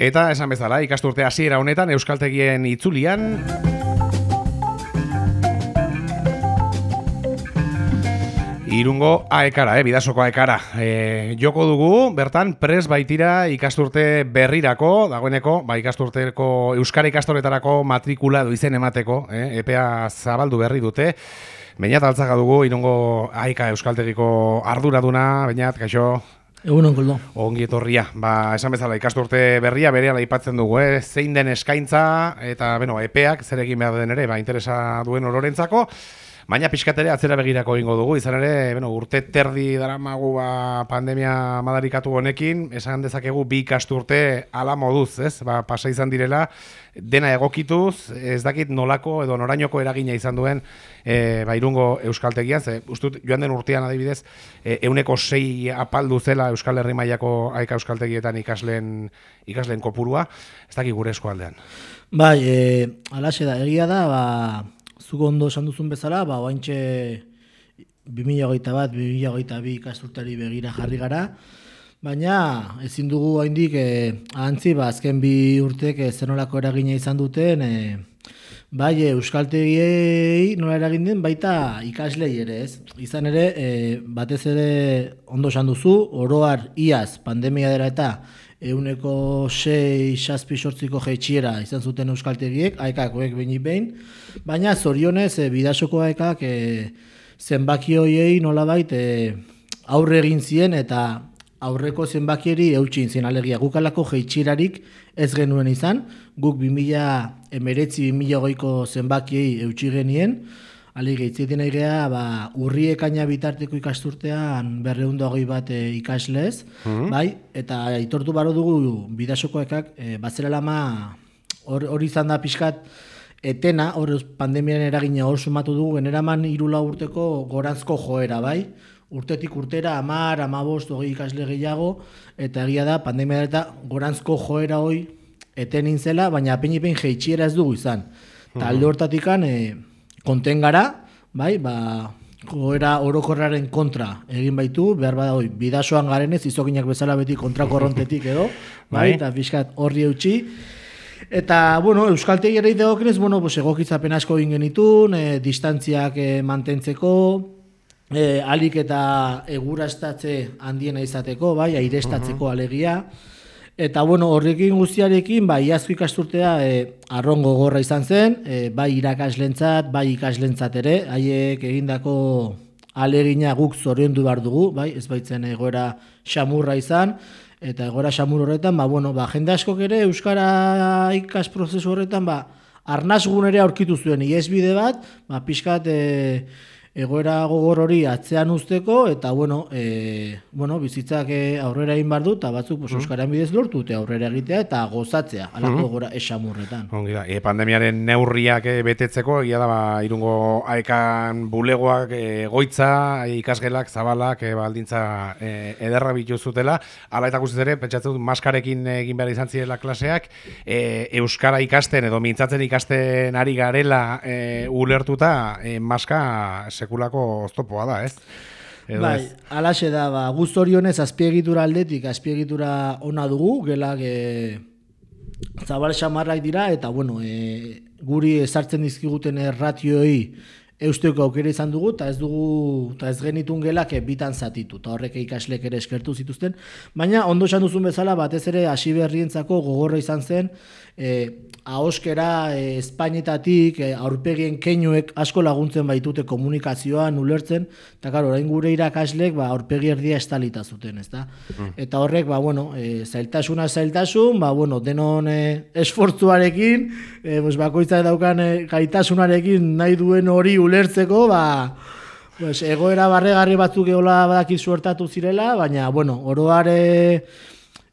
Eta esan bezala, ikasturte hasiera honetan Euskaltegien itzulian Irungo aekara, eh, bidasoko aekara. E, joko dugu, bertan, pres baitira ikasturte berrirako, dagoeneko, ba, ikasturteko Euskara ikastoretarako matrikula duizen emateko, eh, EPA zabaldu berri dute. Bainat altzaga dugu, irungo aeka Euskaltegiko arduraduna, bainat, kaixo, Egun onkoldo. Ongi etorria, ba, esan bezala ikasturte berria bere aipatzen dugu, eh? zein den eskaintza eta beno, epeak zer egin behar den ere, ba, interesa duen ororentzako. Baina pixkatere atzera begirako ingo dugu, izan ere, bueno, urte terdi dara magu ba, pandemia madarikatu honekin, esan dezakegu bi ikasturte ala moduz, ez? Ba, pasa izan direla, dena egokituz, ez dakit nolako edo norainoko eragina izan duen e, ba, irungo euskaltegian, ze ustut joan den urtean adibidez, e, euneko sei apaldu zela Euskal Herri mailako aika euskaltegietan ikasleen, ikasleen kopurua, ez dakit gure eskualdean. Bai, e, alaxe da, egia da, ba, zuko ondo esan duzun bezala, ba, oaintxe 2008 bat, 2008 bi ikasturtari begira jarri gara, baina ezin dugu haindik e, ahantzi, ba, azken bi urtek e, zenolako eragina izan duten, e, bai, euskaltegiei nola eragin den, baita ikaslei ere ez. Izan ere, e, batez ere ondo esan duzu, oroar iaz pandemia dela eta euneko sei saspi sortziko jeitxiera izan zuten euskaltegiek, aekak oek behin behin, baina zorionez e, bidasoko aekak e, zenbaki hoiei nolabait e, aurre egin zien eta aurreko zenbakieri eutxin zien. Alegia gukalako jeitxirarik ez genuen izan, guk 2000 emeretzi 2000 goiko zenbakiei eutxi genien, Ali gehitzetan egitea, ba, urri ekaina bitarteko ikasturtean berreunda hogei bat e, ikaslez, mhm. bai, eta aitortu baro dugu bidasokoekak, e, batzera lama hori or, izan da pixkat, etena, hori pandemiaren eragina hor sumatu dugu, generaman irula urteko gorantzko joera, bai, urtetik urtera, amar, amabost, hogei ikasle gehiago, eta egia da, pandemia eta gorantzko joera hoi eten zela, baina apenipen jeitxiera ez dugu izan. Eta alde mhm. hortatik e, konten gara, bai, ba, goera orokorraren kontra egin baitu, behar bada hoi, bidasoan garenez, izokinak bezala beti kontrakorrontetik edo, bai, bai, eta fiskat horri eutxi. Eta, bueno, Euskaltegi ere ideokenez, bueno, pues, egokitzapen asko egin genitun, e, distantziak e, mantentzeko, e, alik eta egurastatze handiena izateko, bai, airestatzeko alegia, Eta bueno, horrekin guztiarekin, bai, iazko ikasturtea e, arrongo gorra izan zen, e, bai irakaslentzat, bai ikaslentzat ere, haiek egindako alegina guk zoriondu behar dugu, bai, ez baitzen egoera xamurra izan, eta egoera xamur horretan, ba, bueno, ba, jende askok ere Euskara ikas prozesu horretan, ba, arnazgun ere aurkitu zuen, iesbide bat, ba, pixkat, e, egoera gogor hori atzean usteko eta bueno, e, bueno bizitzak e, aurrera egin bar du ta batzuk pues, mm. euskaran bidez lortu eta aurrera egitea eta gozatzea alako mm. gora esamurretan. Ongi da, e, pandemiaren neurriak e, betetzeko egia da ba, irungo aekan bulegoak e, goitza, ikasgelak, zabalak, e, baldintza e, ederra bitu zutela. Hala eta guztiz ere, pentsatzen dut, maskarekin egin behar izan zirela klaseak, e, euskara ikasten edo mintzatzen ikasten ari garela e, ulertuta, e, maska sekulako oztopoa da, ez? Edo bai, alaxe da, ba, guztorionez azpiegitura aldetik, azpiegitura ona dugu, gelak e, zabal xamarrak dira, eta bueno, e, guri ezartzen dizkiguten erratioi eusteko aukera izan dugu, eta ez dugu, eta ez genitun gelak bitan zatitu, eta horrek ikaslek ere eskertu zituzten, baina ondo esan duzun bezala, batez ere hasi berrientzako gogorra izan zen, e, ahoskera e, Espainetatik e, aurpegien keinuek asko laguntzen baitute komunikazioan ulertzen eta claro orain gure irakaslek ba aurpegi erdia estalita zuten, ezta? Mm. Eta horrek ba bueno, e, zailtasuna zailtasun, ba bueno, denon e, esfortzuarekin, e, pues bakoitza daukan e, gaitasunarekin nahi duen hori ulertzeko, ba pues egoera barregarri batzuk eola badakizu suertatu zirela, baina bueno, oroare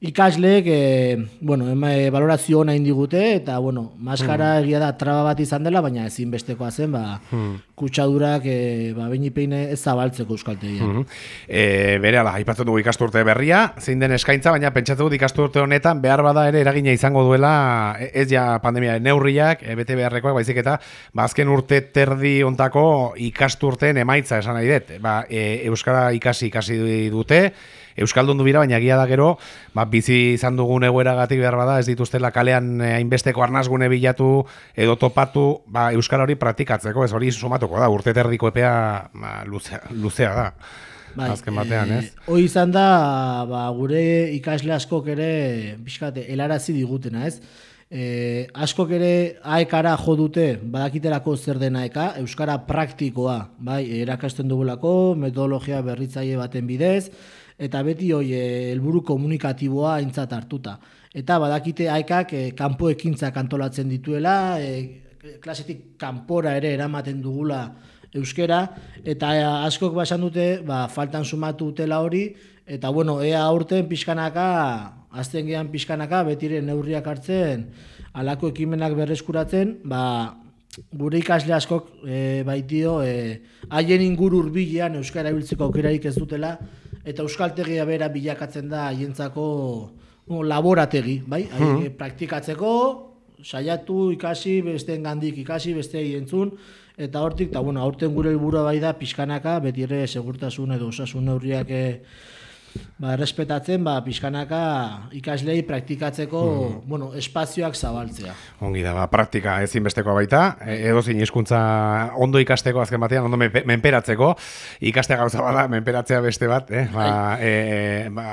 ikasleek e, bueno, ema, e, valorazio ona indigute eta bueno, maskara hmm. egia da traba bat izan dela, baina ezin bestekoa zen, ba, hmm. kutsadurak e, ba, peine ez zabaltzeko euskaltegia. Hmm. E, bere ala, aipatzen dugu ikasturte berria, zein den eskaintza, baina pentsatu dut ikasturte honetan behar bada ere eragina izango duela ez ja pandemia neurriak, e, bete beharrekoak, baizik eta ba, urte terdi ontako ikasturteen emaitza esan nahi dut. Ba, e, Euskara ikasi ikasi dute, Euskaldun du bira, baina egia da gero, ba, bizi izan dugun egoeragatik behar bada, ez dituztela kalean eh, hainbesteko arnazgune bilatu edo topatu ba, Euskal hori praktikatzeko, ez hori sumatuko da, urte terdiko epea ba, luzea, luzea da. Bai, Azken batean, ez? Hoi izan da, ba, gure ikasle askok ere, pixkate, helarazi digutena, ez? E, askok ere aekara jo dute, badakiterako zer den aeka, euskara praktikoa, bai, erakasten dugulako, metodologia berritzaile baten bidez, eta beti hoi helburu komunikatiboa aintzat hartuta. Eta badakite aekak e, kanpo ekintzak antolatzen dituela, e, klasetik kanpora ere eramaten dugula euskera, eta e, askok basan dute, ba, faltan sumatu utela hori, eta bueno, ea aurten pixkanaka, azten gehan pixkanaka, betire neurriak hartzen, alako ekimenak berreskuratzen, ba, gure ikasle askok e, baitio, e, haien inguru urbilean euskara biltzeko aukerarik ez dutela, eta euskaltegia bera bilakatzen da haientzako no, laborategi, bai? Mm praktikatzeko, saiatu ikasi, besteen gandik ikasi, beste entzun, eta hortik, eta bueno, aurten gure helburua bai da pixkanaka, beti ere segurtasun edo osasun neurriak e, ba, errespetatzen, ba, pixkanaka ikaslei praktikatzeko, bueno, espazioak zabaltzea. Ongi da, ba, praktika ezinbestekoa baita, e, edozein hizkuntza ondo ikasteko azken batean, ondo menpe- menperatzeko, ikastea gauza bada, menperatzea beste bat, eh? ba, e, e, ba,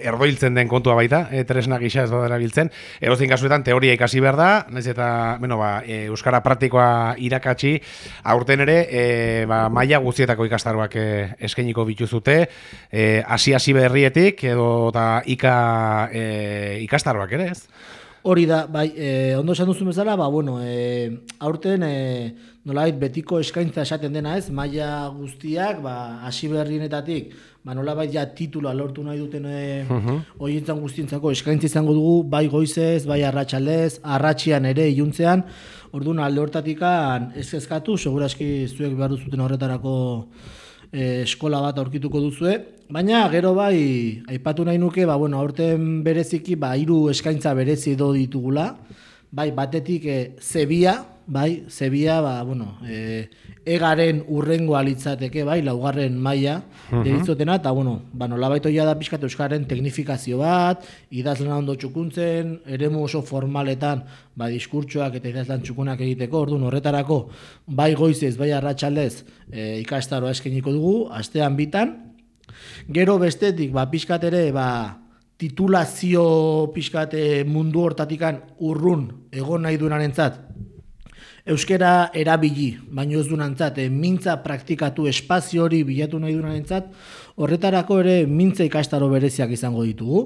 erdoiltzen den kontua baita, e, tresna gisa ez da erabiltzen, edozein kasuetan teoria ikasi behar da, naiz eta, bueno, ba, e, euskara praktikoa irakatsi, aurten ere, e, ba, maila guztietako ikastaroak e, eskainiko bituzute, e, hasi-hasi berrietik, edo eta ika e, ikastaroak ere, ez? Hori da, bai, e, ondo esan duzu bezala, ba, bueno, e, aurten e, nolabait betiko eskaintza esaten dena ez, maila guztiak, ba, hasi berrienetatik, ba, nolabait ja titula lortu nahi duten e, horientzan guztientzako eskaintza izango dugu, bai goizez, bai arratsaldez, arratxian ere iluntzean, orduan alde hortatikan ez eskatu, seguraski zuek behar duzuten horretarako e, eskola bat aurkituko duzue, baina gero bai aipatu nahi nuke, ba bueno, aurten bereziki ba hiru eskaintza berezi edo ditugula. Bai, batetik e, Zebia, bai, Zebia, ba, bueno, e, egaren urrengo litzateke, bai, laugarren maila deritzotena, eta, bueno, ba, nolabait hoia da pixkat euskaren teknifikazio bat, idazlana ondo txukuntzen, eremu oso formaletan, ba, diskurtsoak eta idazlan txukunak egiteko, orduan horretarako, bai goizez, bai arratsaldez e, ikastaroa eskeniko dugu, astean bitan, Gero bestetik, ba, pixkat ere, ba, titulazio pixkat eh, mundu hortatikan urrun egon nahi duenarentzat, euskera erabili, baino ez duenantzat, e, mintza praktikatu espazio hori bilatu nahi duenarentzat, horretarako ere mintza ikastaro bereziak izango ditugu.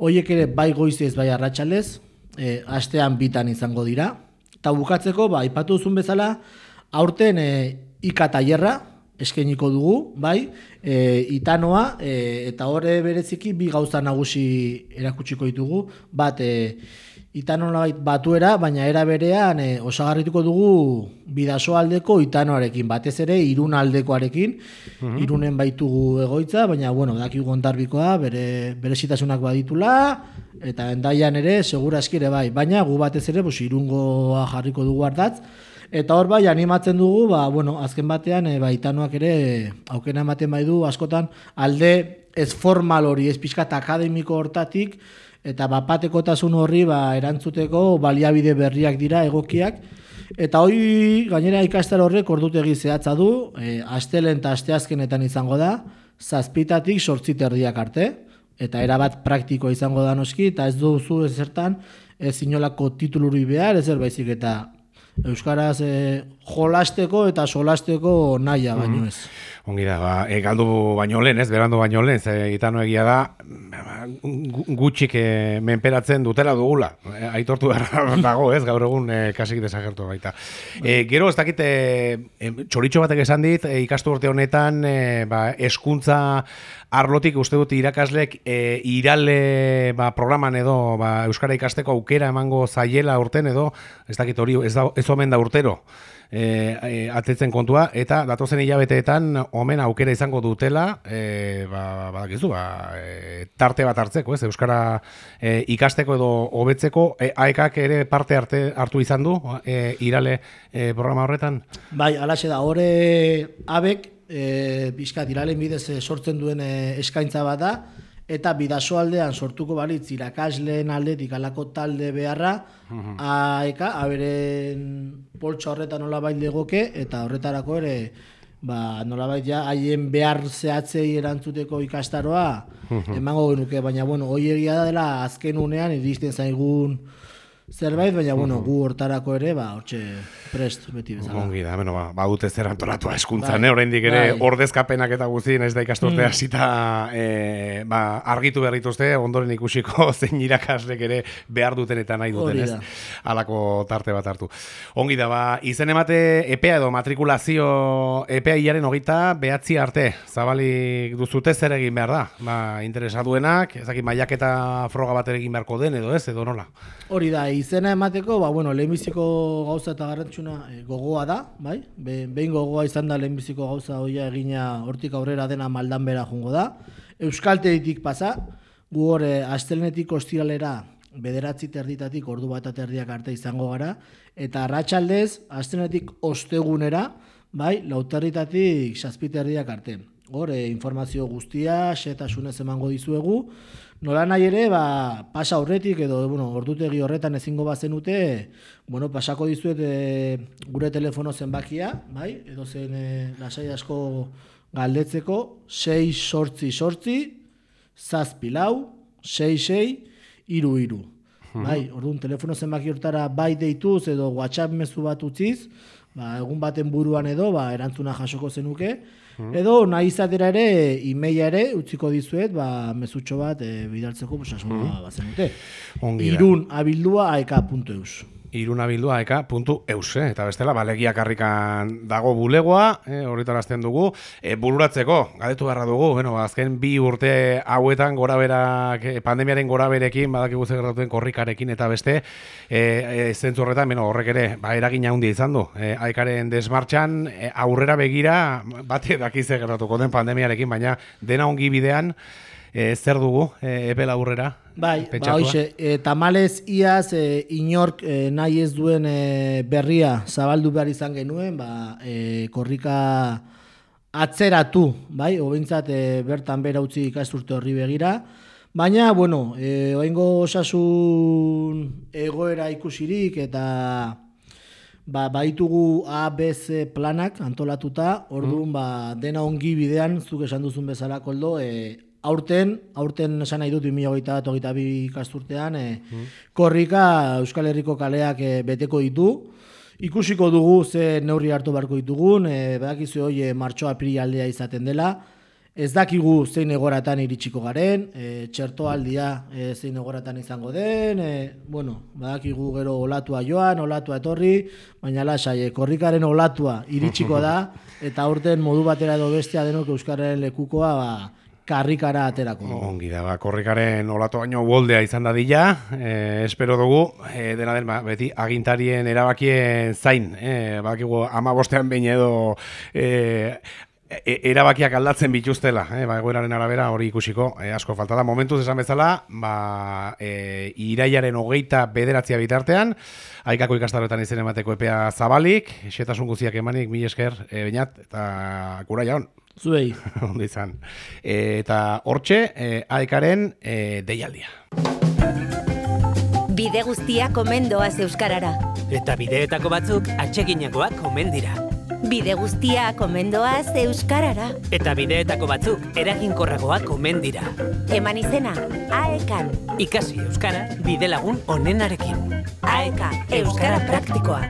Hoiek ere bai goizez, bai arratsalez, e, astean bitan izango dira. Eta bukatzeko, ba, ipatu duzun bezala, aurten e, ika tailerra eskainiko dugu, bai, e, itanoa, e, eta horre bereziki bi gauza nagusi erakutsiko ditugu, bat, e, itano nolabait batuera, baina era berean e, osagarrituko dugu bidaso aldeko itanoarekin, batez ere irun aldekoarekin, irunen baitugu egoitza, baina bueno, dakigu gontarbikoa, bere berezitasunak baditula, eta endaian ere segurazki ere bai, baina gu batez ere bus, irungoa jarriko dugu ardatz, Eta hor bai animatzen dugu, ba, bueno, azken batean e, ba, itanoak ere aukena ematen bai du askotan alde ez formal hori, ez pixkat akademiko hortatik, eta bapatekotasun horri ba, erantzuteko baliabide berriak dira egokiak. Eta hoi gainera ikastar horrek ordutegi zehatza du, e, astelen eta asteazkenetan izango da, zazpitatik sortzit erdiak arte, eta erabat praktikoa izango da noski, eta ez duzu ezertan, ez inolako tituluri behar, ezer baizik eta Euskaraz e, jolasteko eta solasteko naia baino ez. Ongi da, ba, e, galdu baino lehen, ez, berandu baino lehen, ze itano egia da, gu- gutxik e, menperatzen dutela dugula. E, aitortu dago, ez, gaur egun e, kasik desagertu baita. E, gero, ez dakit, e, e, txoritxo batek esan dit, e, ikastu urte honetan, e, ba, eskuntza arlotik uste dut irakaslek e, irale ba, programan edo ba, Euskara ikasteko aukera emango zaiela urten edo, ez dakit hori, ez, da, ez omen da urtero e, e, atetzen kontua, eta datozen hilabeteetan omen aukera izango dutela, e, ba, badakizu, ba, e, tarte bat hartzeko, ez, Euskara e, ikasteko edo hobetzeko, e, aekak ere parte arte hartu izan du, e, irale e, programa horretan? Bai, alaxe da, horre abek, e, bizkat, iralen bidez sortzen duen eskaintza bat da, eta bidaso aldean sortuko balitz irakasleen aldetik alako talde beharra, aeka, aberen poltsa horretan nolabait legoke, eta horretarako ere, ba, nolabait ja, haien behar zehatzei erantzuteko ikastaroa, emango genuke, baina, bueno, hoi egia dela azken unean iristen zaigun zerbait, baina, bueno, gu hortarako ere, ba, hortxe prest beti bezala. Ongi da, bueno, ba, badute zer antolatua eskuntzan, eh? oraindik ere Bai. ordezkapenak eta guztien ez da ikasturte hasita e, ba, argitu berrituzte, ondoren ikusiko zein irakaslek ere behar duten eta nahi duten, ez? da. Halako tarte bat hartu. Ongi da, ba, izen emate epea edo matrikulazio epea hilaren hogeita behatzi arte, zabalik duzute zer egin behar da? Ba, interesa duenak, ezakit maiaketa froga bat egin beharko den edo ez, edo nola? Hori da, izena emateko, ba, bueno, lehenbiziko gauza eta garrantzuna e, gogoa da, bai? Be, behin gogoa izan da lehenbiziko gauza hoia egina hortik aurrera dena maldan bera jungo da. Euskaltegitik pasa, gu hor e, astelenetik ostiralera bederatzi terditatik ordu bat eta terdiak arte izango gara, eta arratsaldez astelenetik ostegunera, bai, lauterritatik saspiterdiak arte. Hor, e, informazio guztia, xetasunez emango dizuegu, Nola nahi ere, ba, pasa horretik edo bueno, ordutegi horretan ezingo bazenute, bueno, pasako dizuet e, gure telefono zenbakia, bai? Edo zen e, lasai asko galdetzeko, 6 sortzi sortzi, zazpi lau, 6 sei, iru iru. Bai, orduan telefono zenbaki hortara bai deituz edo WhatsApp mezu bat utziz, ba, egun baten buruan edo ba, erantzuna jasoko zenuke, edo nahi izatera ere emaila ere utziko dizuet ba, mezutxo bat e, bidaltzeko pues, asmoa bazenute. Ongi da. Irun abildua aeka.eus. irunabildua eka puntu eus, eh? eta bestela balegia karrikan dago bulegoa, eh? horretarazten dugu, e, bururatzeko, gadetu beharra dugu, bueno, azken bi urte hauetan gora berak, eh, pandemiaren gora berekin, badakigu gertatuen korrikarekin eta beste, e, e, zentzu horretan, bueno, horrek ere, ba, eragin handia izan du, e, aikaren desmartxan, e, aurrera begira, bate daki zer gertatuko den pandemiarekin, baina dena ongi bidean, e, zer dugu, e, epe laburrera? Bai, ba, hoxe, e, tamalez iaz e, inork e, nahi ez duen e, berria zabaldu behar izan genuen, ba, e, korrika atzeratu, bai, hobeintzat e, bertan bera utzi ikasturte horri begira, baina, bueno, e, oaingo osasun egoera ikusirik eta ba, baitugu A, B, C planak antolatuta, orduan ba, dena ongi bidean, zuk esan duzun bezala koldo, e, aurten, aurten esan nahi dut 2021 eta 22 ikasturtean, e, korrika Euskal Herriko kaleak e, beteko ditu, Ikusiko dugu ze neurri hartu beharko ditugun, e, badakizu hoi e, martxoa aldea izaten dela, ez dakigu zein egoratan iritsiko garen, e, txertoaldia e, zein egoratan izango den, e, bueno, badakigu gero olatua joan, olatua etorri, baina lasai, e, korrikaren olatua iritsiko da, eta aurten modu batera edo bestea denok Euskararen lekukoa ba, karrikara aterako. dugu. Ongi da, ba, korrikaren olatu baino boldea izan da dila, e, espero dugu, e, dena den, ba, beti agintarien erabakien zain, e, bakigu ama bostean behin edo e, e, erabakiak aldatzen bituztela, eh, ba, egoeraren arabera hori ikusiko, e, asko falta da. Momentuz esan bezala, ba, e, iraiaren hogeita bederatzia bitartean, aikako ikastaroetan izen emateko epea zabalik, xetasun guziak emanik, mi esker, e, bainat, eta kura jaun. Zuei. Ondo izan. E, eta hortxe, e, aekaren e, deialdia. Bide guztia komendoaz euskarara. Eta bideetako batzuk atseginagoak omen dira. Bide guztia komendoaz euskarara. Eta bideetako batzuk eraginkorragoak omen dira. Eman izena, aekan. Ikasi euskara bide lagun onenarekin. Aeka, euskara praktikoa.